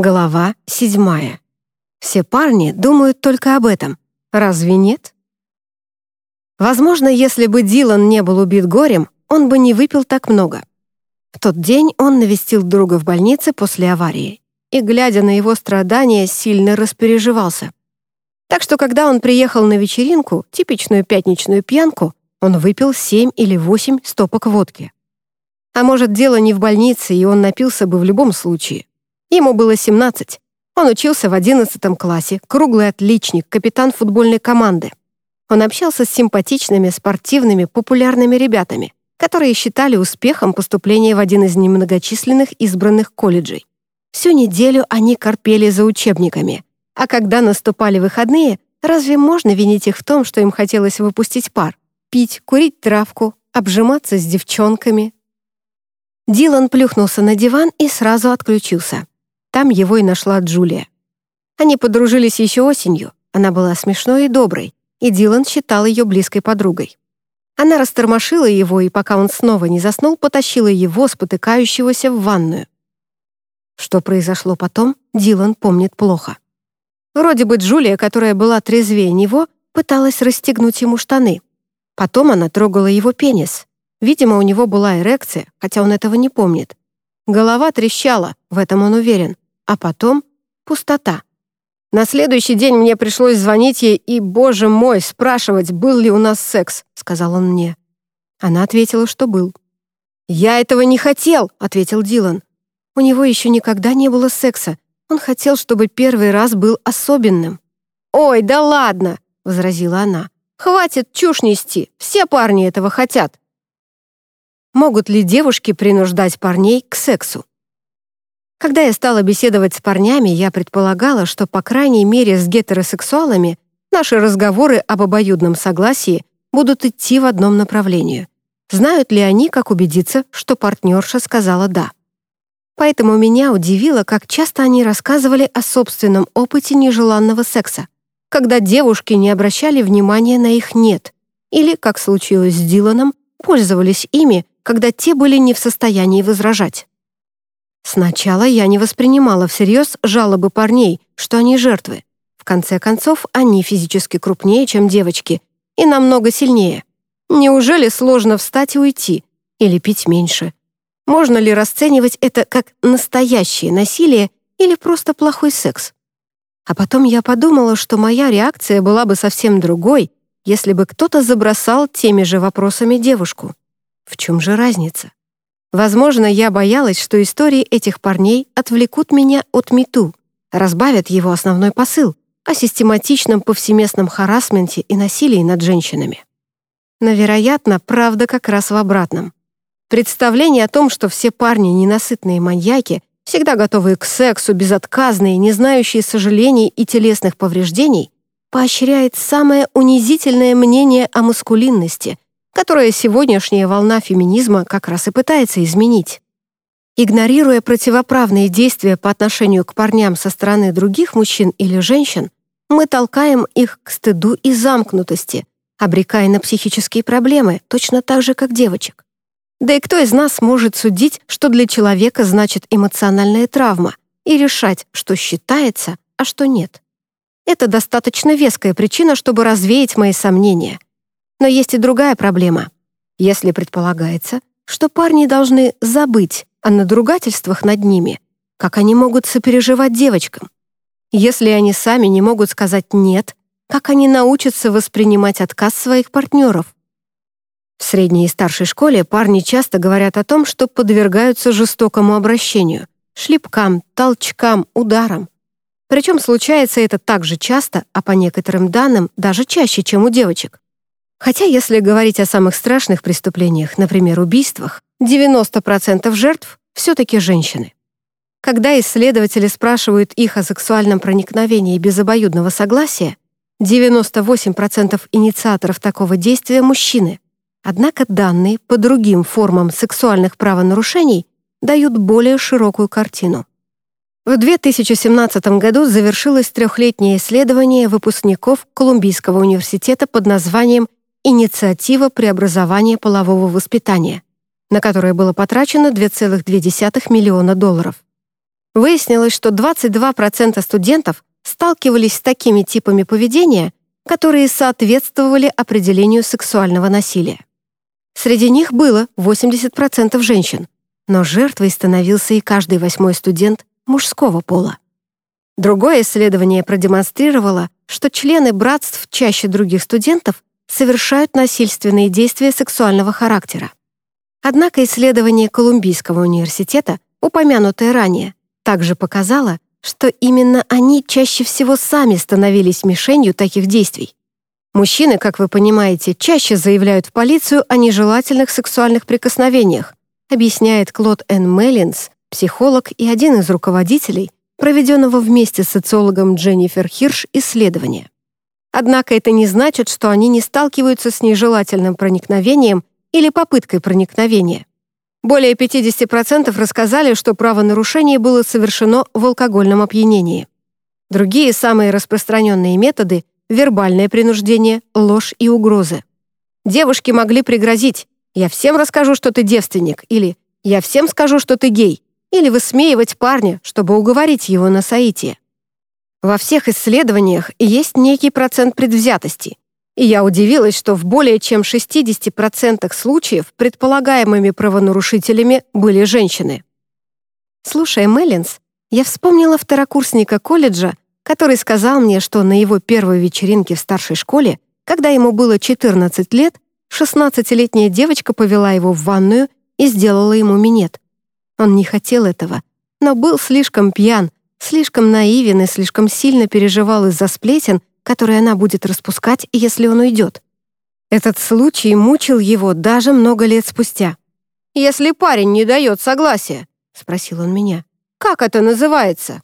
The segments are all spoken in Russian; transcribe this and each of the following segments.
Глава седьмая. Все парни думают только об этом. Разве нет? Возможно, если бы Дилан не был убит горем, он бы не выпил так много. В тот день он навестил друга в больнице после аварии и, глядя на его страдания, сильно распереживался. Так что, когда он приехал на вечеринку, типичную пятничную пьянку, он выпил семь или восемь стопок водки. А может, дело не в больнице, и он напился бы в любом случае. Ему было 17. Он учился в 11 классе, круглый отличник, капитан футбольной команды. Он общался с симпатичными, спортивными, популярными ребятами, которые считали успехом поступление в один из немногочисленных избранных колледжей. Всю неделю они корпели за учебниками, а когда наступали выходные, разве можно винить их в том, что им хотелось выпустить пар, пить, курить травку, обжиматься с девчонками? Дилан плюхнулся на диван и сразу отключился. Там его и нашла Джулия. Они подружились еще осенью. Она была смешной и доброй, и Дилан считал ее близкой подругой. Она растормошила его, и пока он снова не заснул, потащила его, спотыкающегося, в ванную. Что произошло потом, Дилан помнит плохо. Вроде бы Джулия, которая была трезвее него, пыталась расстегнуть ему штаны. Потом она трогала его пенис. Видимо, у него была эрекция, хотя он этого не помнит. Голова трещала, в этом он уверен а потом пустота. На следующий день мне пришлось звонить ей и, боже мой, спрашивать, был ли у нас секс, сказал он мне. Она ответила, что был. «Я этого не хотел», — ответил Дилан. У него еще никогда не было секса. Он хотел, чтобы первый раз был особенным. «Ой, да ладно!» — возразила она. «Хватит чушь нести, все парни этого хотят». Могут ли девушки принуждать парней к сексу? Когда я стала беседовать с парнями, я предполагала, что, по крайней мере, с гетеросексуалами наши разговоры об обоюдном согласии будут идти в одном направлении. Знают ли они, как убедиться, что партнерша сказала «да». Поэтому меня удивило, как часто они рассказывали о собственном опыте нежеланного секса, когда девушки не обращали внимания на их «нет», или, как случилось с Диланом, пользовались ими, когда те были не в состоянии возражать. Сначала я не воспринимала всерьез жалобы парней, что они жертвы. В конце концов, они физически крупнее, чем девочки, и намного сильнее. Неужели сложно встать и уйти? Или пить меньше? Можно ли расценивать это как настоящее насилие или просто плохой секс? А потом я подумала, что моя реакция была бы совсем другой, если бы кто-то забросал теми же вопросами девушку. В чем же разница? Возможно, я боялась, что истории этих парней отвлекут меня от мету, разбавят его основной посыл о систематичном повсеместном харасменте и насилии над женщинами. Но, вероятно, правда как раз в обратном. Представление о том, что все парни ненасытные маньяки, всегда готовые к сексу, безотказные, не знающие сожалений и телесных повреждений, поощряет самое унизительное мнение о маскулинности — которое сегодняшняя волна феминизма как раз и пытается изменить. Игнорируя противоправные действия по отношению к парням со стороны других мужчин или женщин, мы толкаем их к стыду и замкнутости, обрекая на психические проблемы, точно так же, как девочек. Да и кто из нас может судить, что для человека значит эмоциональная травма, и решать, что считается, а что нет? Это достаточно веская причина, чтобы развеять мои сомнения — но есть и другая проблема. Если предполагается, что парни должны забыть о надругательствах над ними, как они могут сопереживать девочкам? Если они сами не могут сказать «нет», как они научатся воспринимать отказ своих партнеров? В средней и старшей школе парни часто говорят о том, что подвергаются жестокому обращению, шлепкам, толчкам, ударам. Причем случается это так же часто, а по некоторым данным даже чаще, чем у девочек. Хотя, если говорить о самых страшных преступлениях, например, убийствах, 90% жертв все-таки женщины. Когда исследователи спрашивают их о сексуальном проникновении без обоюдного согласия, 98% инициаторов такого действия — мужчины. Однако данные по другим формам сексуальных правонарушений дают более широкую картину. В 2017 году завершилось трехлетнее исследование выпускников Колумбийского университета под названием инициатива преобразования полового воспитания, на которое было потрачено 2,2 миллиона долларов. Выяснилось, что 22% студентов сталкивались с такими типами поведения, которые соответствовали определению сексуального насилия. Среди них было 80% женщин, но жертвой становился и каждый восьмой студент мужского пола. Другое исследование продемонстрировало, что члены братств чаще других студентов совершают насильственные действия сексуального характера. Однако исследование Колумбийского университета, упомянутое ранее, также показало, что именно они чаще всего сами становились мишенью таких действий. Мужчины, как вы понимаете, чаще заявляют в полицию о нежелательных сексуальных прикосновениях, объясняет Клод Н. Меллинс, психолог и один из руководителей проведенного вместе с социологом Дженнифер Хирш исследования. Однако это не значит, что они не сталкиваются с нежелательным проникновением или попыткой проникновения. Более 50% рассказали, что правонарушение было совершено в алкогольном опьянении. Другие самые распространенные методы — вербальное принуждение, ложь и угрозы. Девушки могли пригрозить «я всем расскажу, что ты девственник» или «я всем скажу, что ты гей» или высмеивать парня, чтобы уговорить его на соитие. Во всех исследованиях есть некий процент предвзятости, и я удивилась, что в более чем 60% случаев предполагаемыми правонарушителями были женщины. Слушая Меллинс, я вспомнила второкурсника колледжа, который сказал мне, что на его первой вечеринке в старшей школе, когда ему было 14 лет, 16-летняя девочка повела его в ванную и сделала ему минет. Он не хотел этого, но был слишком пьян, слишком наивен и слишком сильно переживал из-за сплетен, которые она будет распускать, если он уйдет. Этот случай мучил его даже много лет спустя. «Если парень не дает согласия», — спросил он меня, — «как это называется?»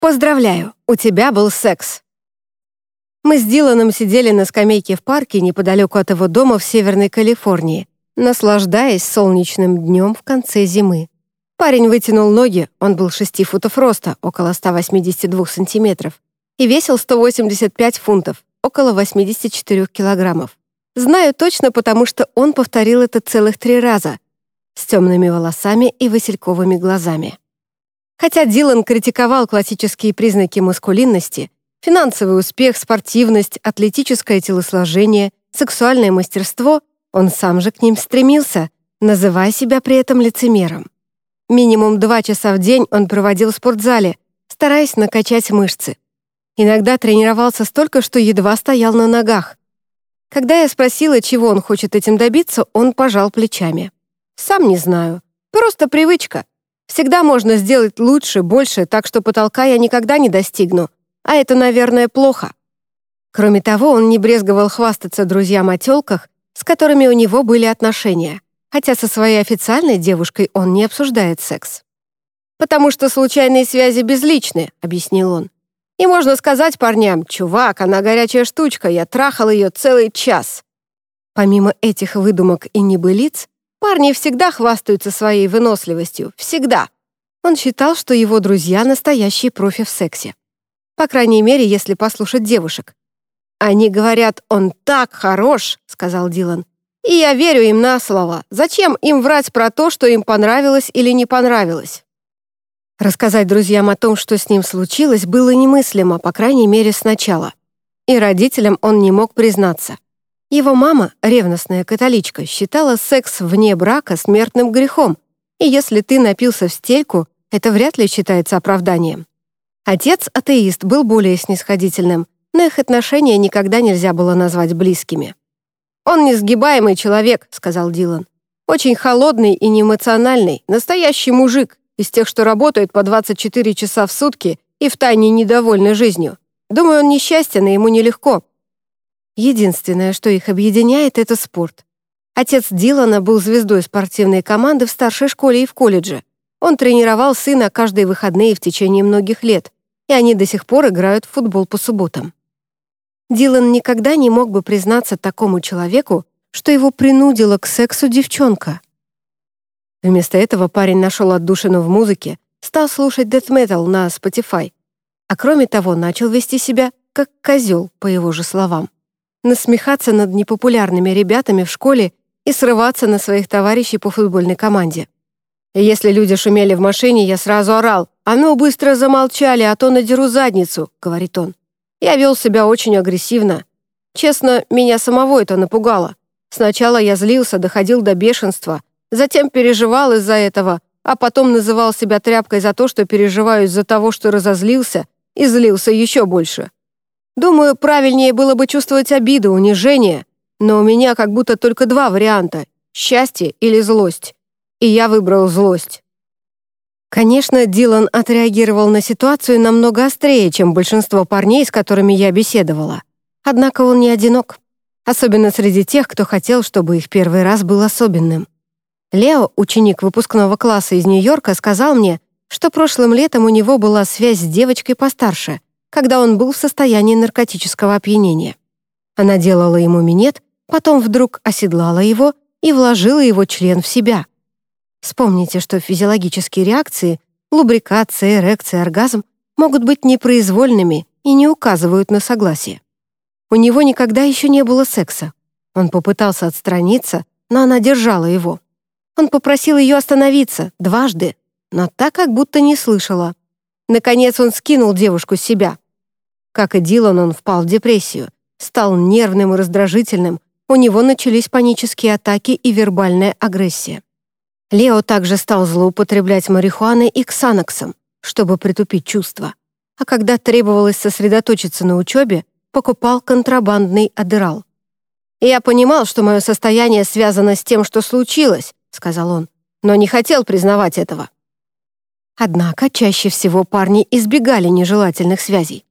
«Поздравляю, у тебя был секс». Мы с Диланом сидели на скамейке в парке неподалеку от его дома в Северной Калифорнии, наслаждаясь солнечным днем в конце зимы. Парень вытянул ноги, он был 6 футов роста, около 182 сантиметров, и весил 185 фунтов, около 84 килограммов. Знаю точно, потому что он повторил это целых три раза, с темными волосами и васильковыми глазами. Хотя Дилан критиковал классические признаки маскулинности, финансовый успех, спортивность, атлетическое телосложение, сексуальное мастерство, он сам же к ним стремился, называя себя при этом лицемером. Минимум два часа в день он проводил в спортзале, стараясь накачать мышцы. Иногда тренировался столько, что едва стоял на ногах. Когда я спросила, чего он хочет этим добиться, он пожал плечами. «Сам не знаю. Просто привычка. Всегда можно сделать лучше, больше, так что потолка я никогда не достигну. А это, наверное, плохо». Кроме того, он не брезговал хвастаться друзьям о тёлках, с которыми у него были отношения, хотя со своей официальной девушкой он не обсуждает секс. «Потому что случайные связи безличны», — объяснил он. И можно сказать парням, «Чувак, она горячая штучка, я трахал ее целый час». Помимо этих выдумок и небылиц, парни всегда хвастаются своей выносливостью. Всегда. Он считал, что его друзья — настоящие профи в сексе. По крайней мере, если послушать девушек. «Они говорят, он так хорош», — сказал Дилан. «И я верю им на слово. Зачем им врать про то, что им понравилось или не понравилось?» Рассказать друзьям о том, что с ним случилось, было немыслимо, по крайней мере, сначала. И родителям он не мог признаться. Его мама, ревностная католичка, считала секс вне брака смертным грехом, и если ты напился в стельку, это вряд ли считается оправданием. Отец, атеист, был более снисходительным, но их отношения никогда нельзя было назвать близкими. «Он несгибаемый человек», — сказал Дилан. «Очень холодный и неэмоциональный, настоящий мужик, из тех, что работают по 24 часа в сутки и втайне недовольны жизнью. Думаю, он несчастен, и ему нелегко. Единственное, что их объединяет, это спорт. Отец Дилана был звездой спортивной команды в старшей школе и в колледже. Он тренировал сына каждые выходные в течение многих лет, и они до сих пор играют в футбол по субботам. Дилан никогда не мог бы признаться такому человеку, что его принудила к сексу девчонка. Вместо этого парень нашел отдушину в музыке, стал слушать дэт-метал на Spotify, а кроме того начал вести себя как козел, по его же словам. Насмехаться над непопулярными ребятами в школе и срываться на своих товарищей по футбольной команде. Если люди шумели в машине, я сразу орал. «А ну, быстро замолчали, а то надеру задницу», — говорит он. Я вел себя очень агрессивно. Честно, меня самого это напугало. Сначала я злился, доходил до бешенства, затем переживал из-за этого, а потом называл себя тряпкой за то, что переживаю из-за того, что разозлился, и злился еще больше. Думаю, правильнее было бы чувствовать обиду, унижение, но у меня как будто только два варианта — счастье или злость. И я выбрал злость. Конечно, Дилан отреагировал на ситуацию намного острее, чем большинство парней, с которыми я беседовала. Однако он не одинок. Особенно среди тех, кто хотел, чтобы их первый раз был особенным. Лео, ученик выпускного класса из Нью-Йорка, сказал мне, что прошлым летом у него была связь с девочкой постарше, когда он был в состоянии наркотического опьянения. Она делала ему минет, потом вдруг оседлала его и вложила его член в себя. Вспомните, что физиологические реакции — лубрикация, эрекция, оргазм — могут быть непроизвольными и не указывают на согласие. У него никогда еще не было секса. Он попытался отстраниться, но она держала его. Он попросил ее остановиться дважды, но так как будто не слышала. Наконец он скинул девушку с себя. Как и Дилан, он впал в депрессию, стал нервным и раздражительным, у него начались панические атаки и вербальная агрессия. Лео также стал злоупотреблять марихуаной и ксаноксом, чтобы притупить чувства. А когда требовалось сосредоточиться на учебе, покупал контрабандный адерал. «Я понимал, что мое состояние связано с тем, что случилось», — сказал он, но не хотел признавать этого. Однако чаще всего парни избегали нежелательных связей.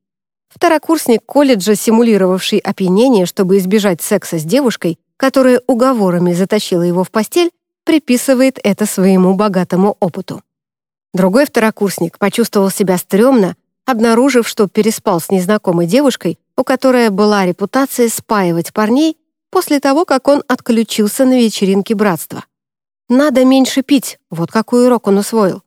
Второкурсник колледжа, симулировавший опьянение, чтобы избежать секса с девушкой, которая уговорами затащила его в постель, приписывает это своему богатому опыту. Другой второкурсник почувствовал себя стрёмно, обнаружив, что переспал с незнакомой девушкой, у которой была репутация спаивать парней после того, как он отключился на вечеринке братства. Надо меньше пить, вот какой урок он усвоил.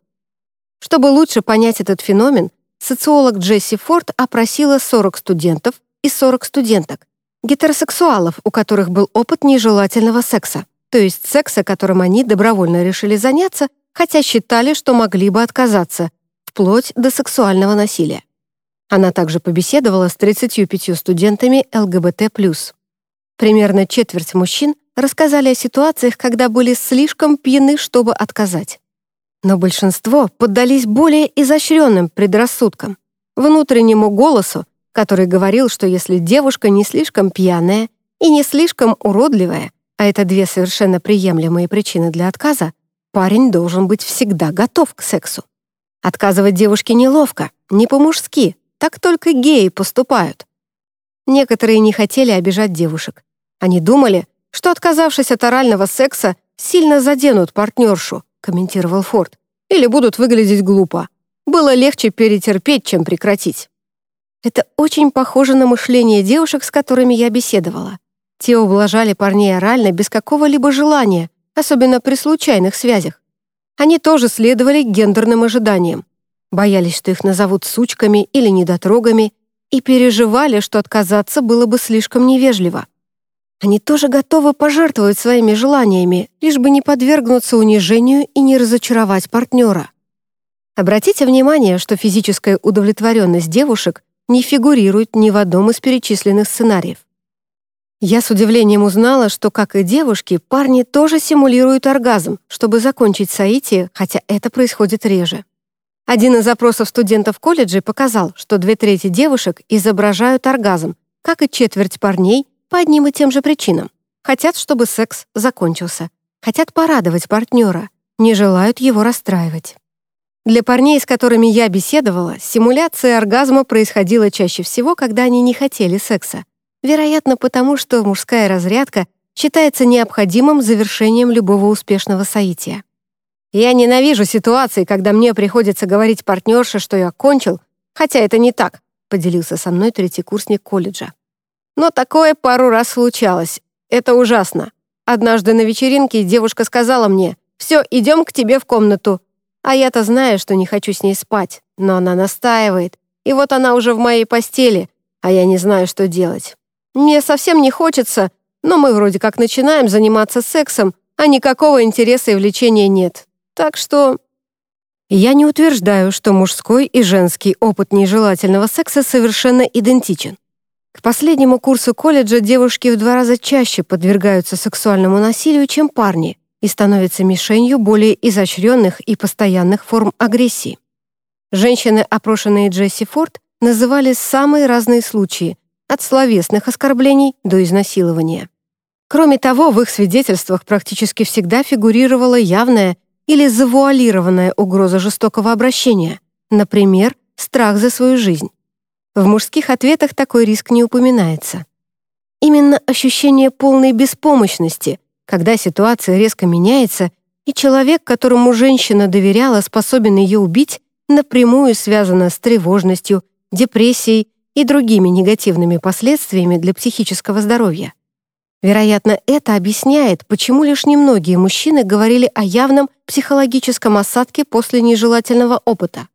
Чтобы лучше понять этот феномен, социолог Джесси Форд опросила 40 студентов и 40 студенток, гетеросексуалов, у которых был опыт нежелательного секса, то есть секса, которым они добровольно решили заняться, хотя считали, что могли бы отказаться, вплоть до сексуального насилия. Она также побеседовала с 35 студентами ЛГБТ+. Примерно четверть мужчин рассказали о ситуациях, когда были слишком пьяны, чтобы отказать. Но большинство поддались более изощренным предрассудкам, внутреннему голосу, который говорил, что если девушка не слишком пьяная и не слишком уродливая, а это две совершенно приемлемые причины для отказа, парень должен быть всегда готов к сексу. Отказывать девушке неловко, не по-мужски, так только геи поступают. Некоторые не хотели обижать девушек. Они думали, что, отказавшись от орального секса, сильно заденут партнершу, комментировал Форд, или будут выглядеть глупо. Было легче перетерпеть, чем прекратить. Это очень похоже на мышление девушек, с которыми я беседовала. Те ублажали парней орально без какого-либо желания, особенно при случайных связях. Они тоже следовали гендерным ожиданиям. Боялись, что их назовут сучками или недотрогами, и переживали, что отказаться было бы слишком невежливо. Они тоже готовы пожертвовать своими желаниями, лишь бы не подвергнуться унижению и не разочаровать партнера. Обратите внимание, что физическая удовлетворенность девушек не фигурирует ни в одном из перечисленных сценариев. Я с удивлением узнала, что, как и девушки, парни тоже симулируют оргазм, чтобы закончить соитие, хотя это происходит реже. Один из запросов студентов колледжа показал, что две трети девушек изображают оргазм, как и четверть парней по одним и тем же причинам. Хотят, чтобы секс закончился. Хотят порадовать партнера, не желают его расстраивать. Для парней, с которыми я беседовала, симуляция оргазма происходила чаще всего, когда они не хотели секса, Вероятно, потому что мужская разрядка считается необходимым завершением любого успешного соития. Я ненавижу ситуации, когда мне приходится говорить партнерше, что я кончил, хотя это не так, поделился со мной третий курсник колледжа. Но такое пару раз случалось. Это ужасно. Однажды на вечеринке девушка сказала мне, «Все, идем к тебе в комнату». А я-то знаю, что не хочу с ней спать, но она настаивает. И вот она уже в моей постели, а я не знаю, что делать. Мне совсем не хочется, но мы вроде как начинаем заниматься сексом, а никакого интереса и влечения нет. Так что я не утверждаю, что мужской и женский опыт нежелательного секса совершенно идентичен. К последнему курсу колледжа девушки в два раза чаще подвергаются сексуальному насилию, чем парни, и становятся мишенью более изощренных и постоянных форм агрессии. Женщины, опрошенные Джесси Форд, называли самые разные случаи, от словесных оскорблений до изнасилования. Кроме того, в их свидетельствах практически всегда фигурировала явная или завуалированная угроза жестокого обращения, например, страх за свою жизнь. В мужских ответах такой риск не упоминается. Именно ощущение полной беспомощности, когда ситуация резко меняется, и человек, которому женщина доверяла, способен ее убить, напрямую связано с тревожностью, депрессией и другими негативными последствиями для психического здоровья. Вероятно, это объясняет, почему лишь немногие мужчины говорили о явном психологическом осадке после нежелательного опыта.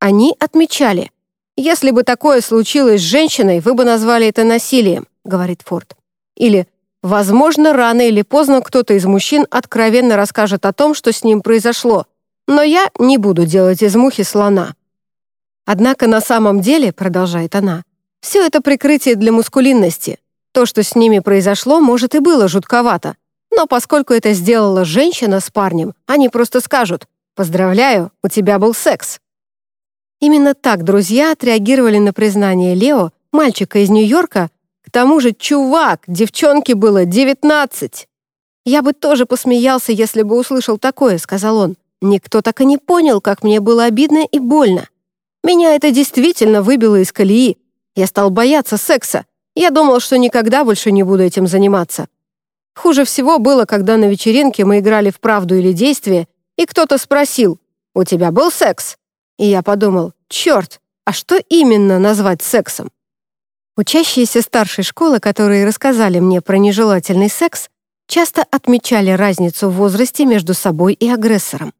Они отмечали, «Если бы такое случилось с женщиной, вы бы назвали это насилием», — говорит Форд. Или «Возможно, рано или поздно кто-то из мужчин откровенно расскажет о том, что с ним произошло, но я не буду делать из мухи слона». Однако на самом деле, продолжает она, все это прикрытие для мускулинности, то, что с ними произошло, может и было жутковато. Но поскольку это сделала женщина с парнем, они просто скажут «Поздравляю, у тебя был секс». Именно так друзья отреагировали на признание Лео, мальчика из Нью-Йорка, к тому же чувак, девчонке было 19. «Я бы тоже посмеялся, если бы услышал такое», — сказал он. «Никто так и не понял, как мне было обидно и больно. Меня это действительно выбило из колеи. Я стал бояться секса. Я думал, что никогда больше не буду этим заниматься. Хуже всего было, когда на вечеринке мы играли в правду или действие, и кто-то спросил, «У тебя был секс?» И я подумал, «Черт, а что именно назвать сексом?» Учащиеся старшей школы, которые рассказали мне про нежелательный секс, часто отмечали разницу в возрасте между собой и агрессором.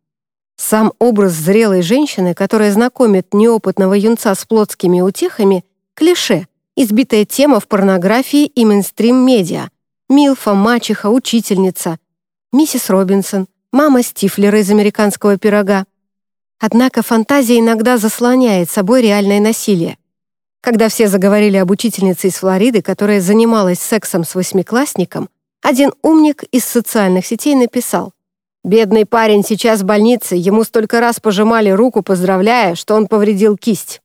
Сам образ зрелой женщины, которая знакомит неопытного юнца с плотскими утехами, клише — избитая тема в порнографии и мейнстрим-медиа. Милфа, мачеха, учительница. Миссис Робинсон, мама Стифлера из «Американского пирога». Однако фантазия иногда заслоняет собой реальное насилие. Когда все заговорили об учительнице из Флориды, которая занималась сексом с восьмиклассником, один умник из социальных сетей написал «Бедный парень сейчас в больнице, ему столько раз пожимали руку, поздравляя, что он повредил кисть».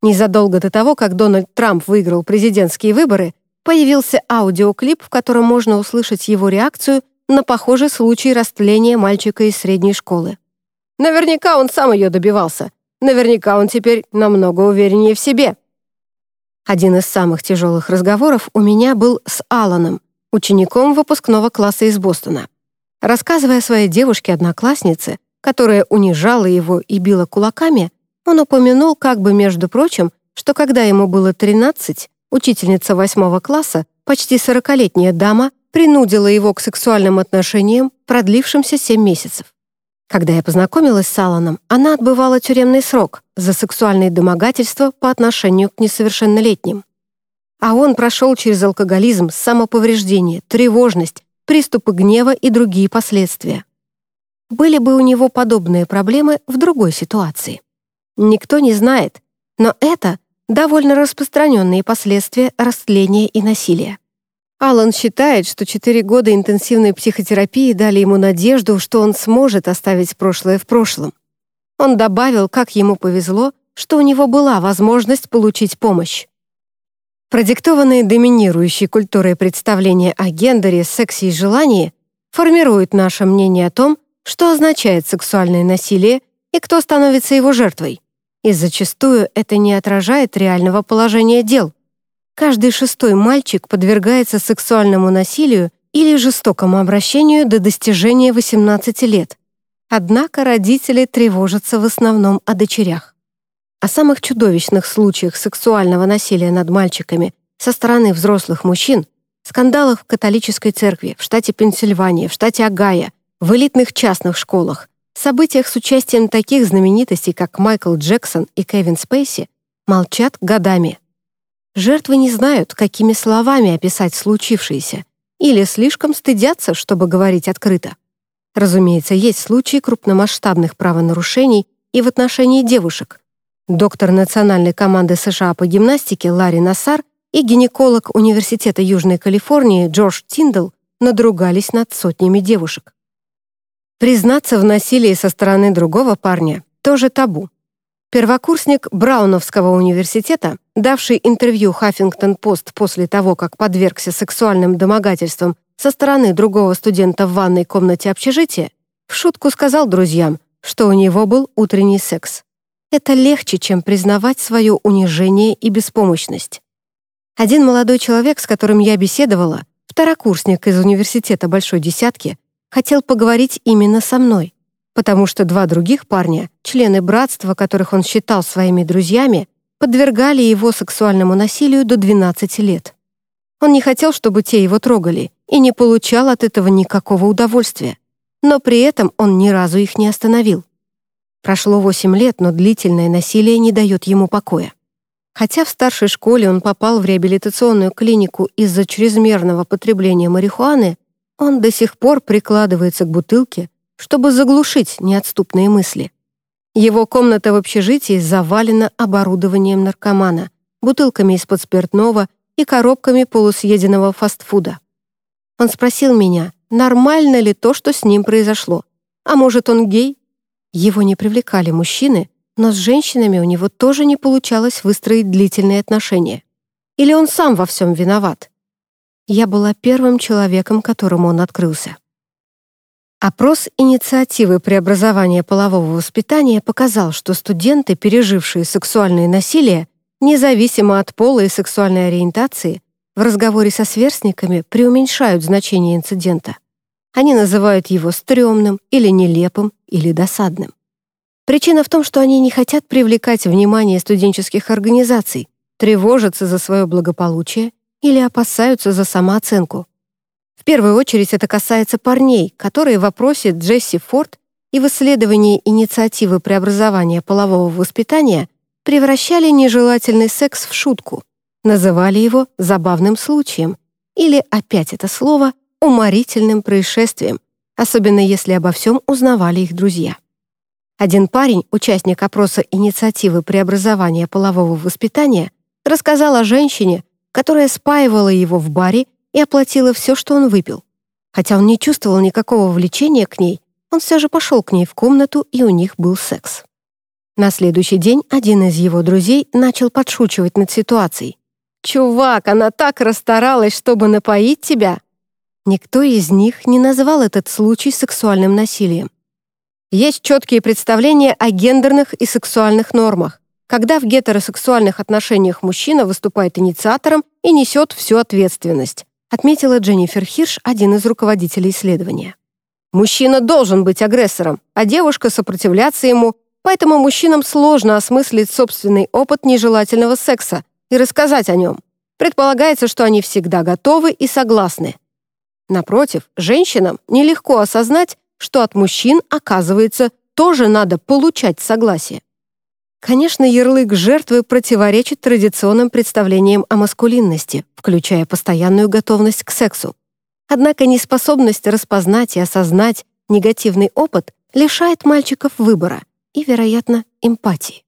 Незадолго до того, как Дональд Трамп выиграл президентские выборы, появился аудиоклип, в котором можно услышать его реакцию на похожий случай растления мальчика из средней школы. Наверняка он сам ее добивался. Наверняка он теперь намного увереннее в себе. Один из самых тяжелых разговоров у меня был с Аланом, учеником выпускного класса из Бостона. Рассказывая своей девушке-однокласснице, которая унижала его и била кулаками, он упомянул, как бы между прочим, что когда ему было 13, учительница восьмого класса, почти сорокалетняя дама, принудила его к сексуальным отношениям, продлившимся 7 месяцев. Когда я познакомилась с Алланом, она отбывала тюремный срок за сексуальные домогательства по отношению к несовершеннолетним. А он прошел через алкоголизм, самоповреждение, тревожность, приступы гнева и другие последствия. Были бы у него подобные проблемы в другой ситуации. Никто не знает, но это довольно распространенные последствия растления и насилия. Алан считает, что четыре года интенсивной психотерапии дали ему надежду, что он сможет оставить прошлое в прошлом. Он добавил, как ему повезло, что у него была возможность получить помощь. Продиктованные доминирующей культурой представления о гендере, сексе и желании формируют наше мнение о том, что означает сексуальное насилие и кто становится его жертвой и зачастую это не отражает реального положения дел. Каждый шестой мальчик подвергается сексуальному насилию или жестокому обращению до достижения 18 лет. Однако родители тревожатся в основном о дочерях. О самых чудовищных случаях сексуального насилия над мальчиками со стороны взрослых мужчин, скандалах в католической церкви, в штате Пенсильвания, в штате Огайо, в элитных частных школах, событиях с участием таких знаменитостей, как Майкл Джексон и Кевин Спейси, молчат годами. Жертвы не знают, какими словами описать случившееся, или слишком стыдятся, чтобы говорить открыто. Разумеется, есть случаи крупномасштабных правонарушений и в отношении девушек. Доктор национальной команды США по гимнастике Ларри Нассар и гинеколог Университета Южной Калифорнии Джордж Тиндл надругались над сотнями девушек. Признаться в насилии со стороны другого парня тоже табу. Первокурсник Брауновского университета, давший интервью «Хаффингтон-Пост» после того, как подвергся сексуальным домогательствам со стороны другого студента в ванной комнате общежития, в шутку сказал друзьям, что у него был утренний секс. Это легче, чем признавать свое унижение и беспомощность. Один молодой человек, с которым я беседовала, второкурсник из университета Большой Десятки, хотел поговорить именно со мной, потому что два других парня, члены братства, которых он считал своими друзьями, подвергали его сексуальному насилию до 12 лет. Он не хотел, чтобы те его трогали, и не получал от этого никакого удовольствия. Но при этом он ни разу их не остановил. Прошло 8 лет, но длительное насилие не дает ему покоя. Хотя в старшей школе он попал в реабилитационную клинику из-за чрезмерного потребления марихуаны, он до сих пор прикладывается к бутылке, чтобы заглушить неотступные мысли. Его комната в общежитии завалена оборудованием наркомана, бутылками из-под спиртного и коробками полусъеденного фастфуда. Он спросил меня, нормально ли то, что с ним произошло. А может, он гей? Его не привлекали мужчины, но с женщинами у него тоже не получалось выстроить длительные отношения. Или он сам во всем виноват? я была первым человеком, которому он открылся. Опрос инициативы преобразования полового воспитания показал, что студенты, пережившие сексуальное насилие, независимо от пола и сексуальной ориентации, в разговоре со сверстниками преуменьшают значение инцидента. Они называют его стрёмным или нелепым или досадным. Причина в том, что они не хотят привлекать внимание студенческих организаций, тревожатся за свое благополучие или опасаются за самооценку. В первую очередь это касается парней, которые в вопросе Джесси Форд и в исследовании инициативы преобразования полового воспитания превращали нежелательный секс в шутку, называли его забавным случаем или, опять это слово, уморительным происшествием, особенно если обо всем узнавали их друзья. Один парень, участник опроса инициативы преобразования полового воспитания, рассказал о женщине, которая спаивала его в баре и оплатила все, что он выпил. Хотя он не чувствовал никакого влечения к ней, он все же пошел к ней в комнату, и у них был секс. На следующий день один из его друзей начал подшучивать над ситуацией. «Чувак, она так расстаралась, чтобы напоить тебя!» Никто из них не назвал этот случай сексуальным насилием. Есть четкие представления о гендерных и сексуальных нормах когда в гетеросексуальных отношениях мужчина выступает инициатором и несет всю ответственность, отметила Дженнифер Хирш, один из руководителей исследования. Мужчина должен быть агрессором, а девушка сопротивляться ему, поэтому мужчинам сложно осмыслить собственный опыт нежелательного секса и рассказать о нем. Предполагается, что они всегда готовы и согласны. Напротив, женщинам нелегко осознать, что от мужчин, оказывается, тоже надо получать согласие. Конечно, ярлык жертвы противоречит традиционным представлениям о маскулинности, включая постоянную готовность к сексу. Однако неспособность распознать и осознать негативный опыт лишает мальчиков выбора и, вероятно, эмпатии.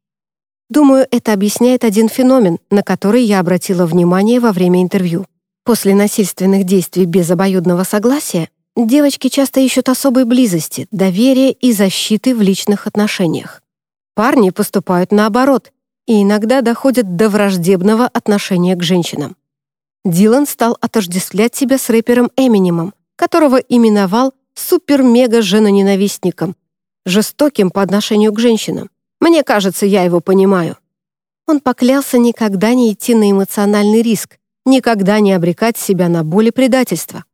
Думаю, это объясняет один феномен, на который я обратила внимание во время интервью. После насильственных действий без обоюдного согласия девочки часто ищут особой близости, доверия и защиты в личных отношениях. Парни поступают наоборот и иногда доходят до враждебного отношения к женщинам. Дилан стал отождествлять себя с рэпером Эминемом, которого именовал супер-мега-женоненавистником, жестоким по отношению к женщинам. Мне кажется, я его понимаю. Он поклялся никогда не идти на эмоциональный риск, никогда не обрекать себя на боль и предательство.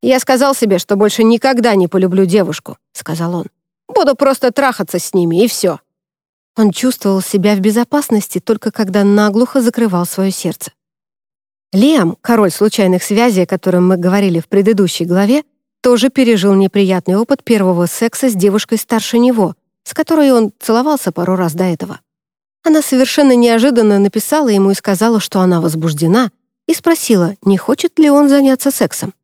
«Я сказал себе, что больше никогда не полюблю девушку», — сказал он. «Буду просто трахаться с ними, и все». Он чувствовал себя в безопасности только когда наглухо закрывал свое сердце. Лиам, король случайных связей, о котором мы говорили в предыдущей главе, тоже пережил неприятный опыт первого секса с девушкой старше него, с которой он целовался пару раз до этого. Она совершенно неожиданно написала ему и сказала, что она возбуждена, и спросила, не хочет ли он заняться сексом.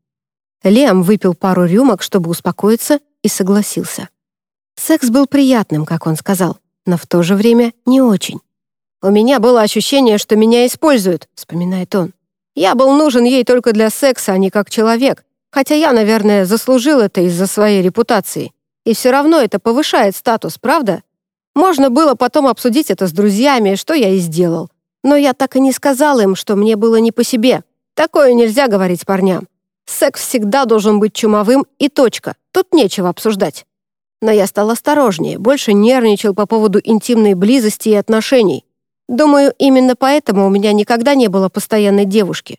Лиам выпил пару рюмок, чтобы успокоиться, и согласился. Секс был приятным, как он сказал, но в то же время не очень. «У меня было ощущение, что меня используют», — вспоминает он. «Я был нужен ей только для секса, а не как человек, хотя я, наверное, заслужил это из-за своей репутации. И все равно это повышает статус, правда? Можно было потом обсудить это с друзьями, что я и сделал. Но я так и не сказал им, что мне было не по себе. Такое нельзя говорить парням. Секс всегда должен быть чумовым и точка. Тут нечего обсуждать. Но я стал осторожнее, больше нервничал по поводу интимной близости и отношений. Думаю, именно поэтому у меня никогда не было постоянной девушки.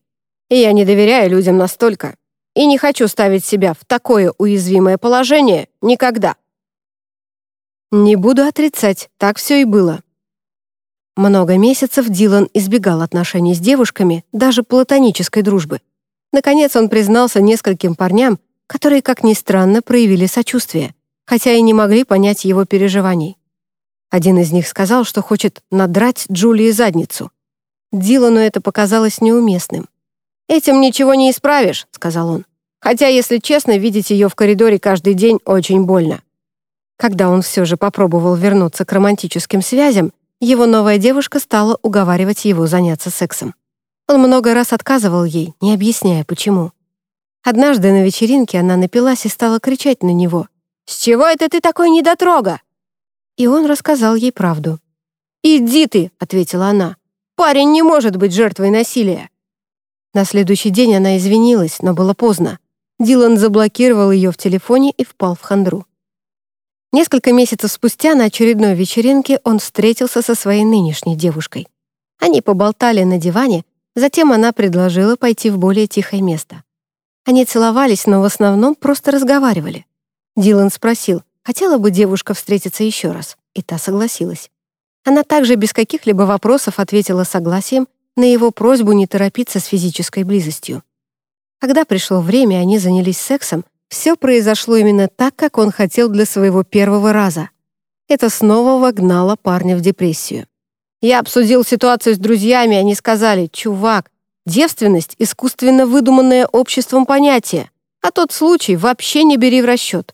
И я не доверяю людям настолько. И не хочу ставить себя в такое уязвимое положение никогда. Не буду отрицать, так все и было. Много месяцев Дилан избегал отношений с девушками, даже платонической дружбы. Наконец он признался нескольким парням, которые, как ни странно, проявили сочувствие, хотя и не могли понять его переживаний. Один из них сказал, что хочет надрать Джулии задницу. Дилану это показалось неуместным. «Этим ничего не исправишь», — сказал он. «Хотя, если честно, видеть ее в коридоре каждый день очень больно». Когда он все же попробовал вернуться к романтическим связям, его новая девушка стала уговаривать его заняться сексом. Он много раз отказывал ей, не объясняя, почему. Однажды на вечеринке она напилась и стала кричать на него. «С чего это ты такой недотрога?» И он рассказал ей правду. «Иди ты», — ответила она. «Парень не может быть жертвой насилия». На следующий день она извинилась, но было поздно. Дилан заблокировал ее в телефоне и впал в хандру. Несколько месяцев спустя на очередной вечеринке он встретился со своей нынешней девушкой. Они поболтали на диване, затем она предложила пойти в более тихое место. Они целовались, но в основном просто разговаривали. Дилан спросил, хотела бы девушка встретиться еще раз, и та согласилась. Она также без каких-либо вопросов ответила согласием на его просьбу не торопиться с физической близостью. Когда пришло время, они занялись сексом, все произошло именно так, как он хотел для своего первого раза. Это снова вогнало парня в депрессию. Я обсудил ситуацию с друзьями, они сказали, «Чувак, девственность — искусственно выдуманное обществом понятие, а тот случай вообще не бери в расчет.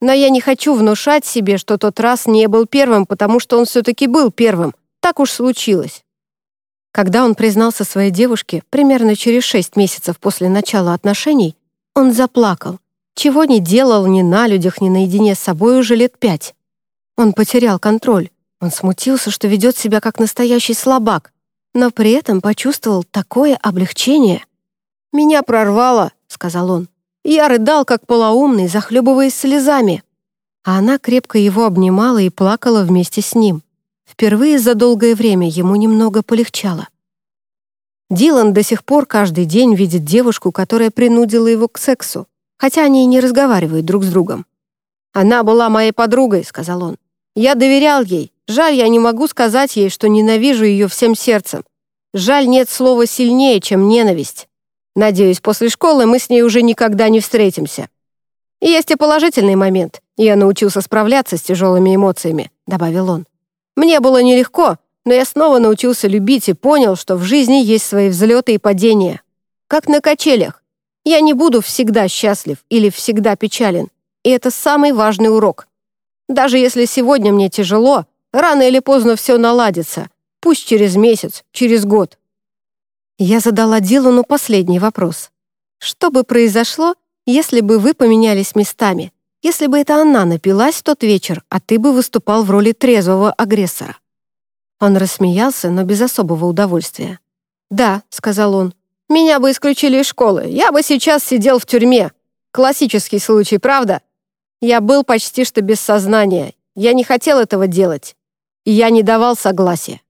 Но я не хочу внушать себе, что тот раз не был первым, потому что он все-таки был первым. Так уж случилось. Когда он признался своей девушке примерно через шесть месяцев после начала отношений, он заплакал, чего не делал ни на людях, ни наедине с собой уже лет пять. Он потерял контроль. Он смутился, что ведет себя как настоящий слабак, но при этом почувствовал такое облегчение. «Меня прорвало», — сказал он. Я рыдал, как полоумный, захлебываясь слезами. А она крепко его обнимала и плакала вместе с ним. Впервые за долгое время ему немного полегчало. Дилан до сих пор каждый день видит девушку, которая принудила его к сексу, хотя они и не разговаривают друг с другом. «Она была моей подругой», — сказал он. «Я доверял ей. Жаль, я не могу сказать ей, что ненавижу ее всем сердцем. Жаль, нет слова сильнее, чем ненависть. Надеюсь, после школы мы с ней уже никогда не встретимся. И есть и положительный момент. Я научился справляться с тяжелыми эмоциями», — добавил он. «Мне было нелегко, но я снова научился любить и понял, что в жизни есть свои взлеты и падения. Как на качелях. Я не буду всегда счастлив или всегда печален. И это самый важный урок. Даже если сегодня мне тяжело, рано или поздно все наладится. Пусть через месяц, через год. Я задала Дилану последний вопрос. Что бы произошло, если бы вы поменялись местами? Если бы это она напилась тот вечер, а ты бы выступал в роли трезвого агрессора? Он рассмеялся, но без особого удовольствия. «Да», — сказал он, — «меня бы исключили из школы. Я бы сейчас сидел в тюрьме. Классический случай, правда? Я был почти что без сознания. Я не хотел этого делать. И я не давал согласия.